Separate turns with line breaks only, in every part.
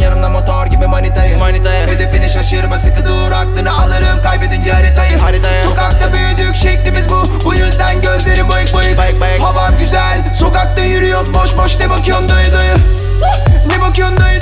yanımda motor gibi manitayı.
Manitayı.
Hedefini şaşırma sıkı dur. Aklını alırım kaybedince haritayı.
Haritayı.
Sokakta büyüdük şeklimiz bu. Bu yüzden gözlerim bayık bayık
Bayık bayık.
Havan güzel sokakta yürüyoruz. Boş boş ne bakıyorsun dayı dayı? Ne bakıyorsun dayı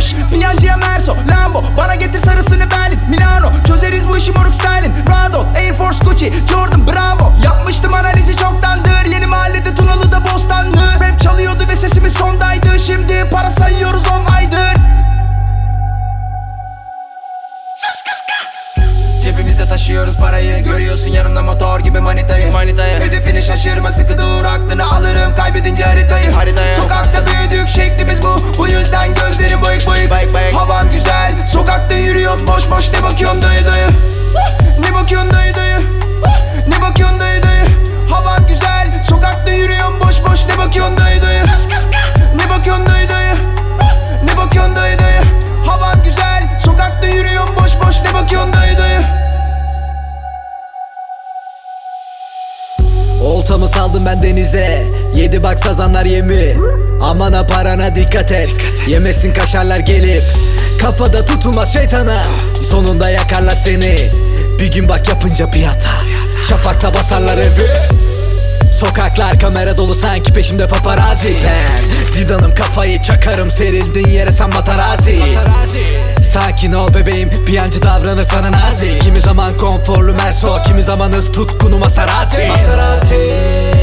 boş Piyancıya Merso Lambo Bana getir sarısını Berlin Milano Çözeriz bu işi moruk styling Prado Air Force Gucci Jordan Bravo. Yapmıştım analizi çoktandır. Yeni mahallede Tunalı'da Bostanlı Rap çalıyordu ve sesimiz sondaydı. Şimdi para sayıyoruz on aydır. Cebimizde taşıyoruz parayı. Görüyorsun yanımda motor gibi manitayı.
Manitayı.
Hedefini şaşırma sıkı dur. Aklını alırım kaybedince haritayı.
Haritayı.
Yürüyoruz boş boş. Ne bakıyorsun dayı dayı? Ne bakıyorsun dayı dayı? Ne bakıyorsun dayı dayı? Havan güzel sokakta yürüyorsun boş boş. Ne bakıyorsun dayı dayı? Ne bakıyorsun dayı dayı? Ne bakıyorsun dayı dayı? Havan güzel sokakta yürüyorsun boş boş. Ne bakıyorsun dayı dayı?
Oltamı saldım ben denize. Yedi bak sazanlar yemi. Amana parana dikkat et. Yemesin kaşarlar gelip Kafada tutulmaz şeytana. Sonunda yakarlar seni. Bir gün bak yapınca bir hata. Şafakta basarlar evi. Sokaklar kamera dolu sanki peşimde paparazzi. Ben Zidan'ım kafayı çakarım. Serildin yere sen matarazi. Sakin ol bebeğim piyancı davranır sana nazik. Kimi zaman konforlu Merso kimi zaman hız tutkunu Maserati. Maserati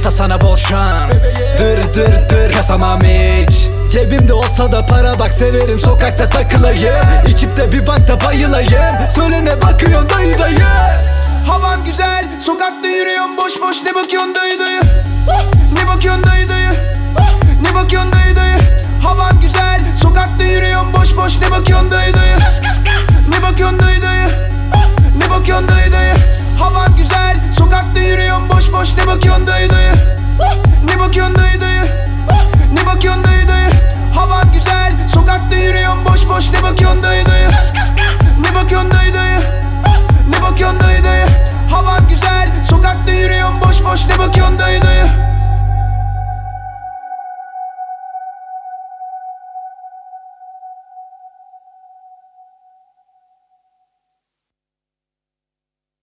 Hayatta sana bol şans. Dır dır dır. Kasamam hiç. Cebimde olsa da para bak severim. Sokakta takılayım. İçip de bir bankta bayılayım. Söyle ne bakıyorsun dayı dayı?
Havan güzel. Sokakta yürüyorsun boş boş Ne bakıyorsun dayı dayı? Ne bakıyorsun dayı dayı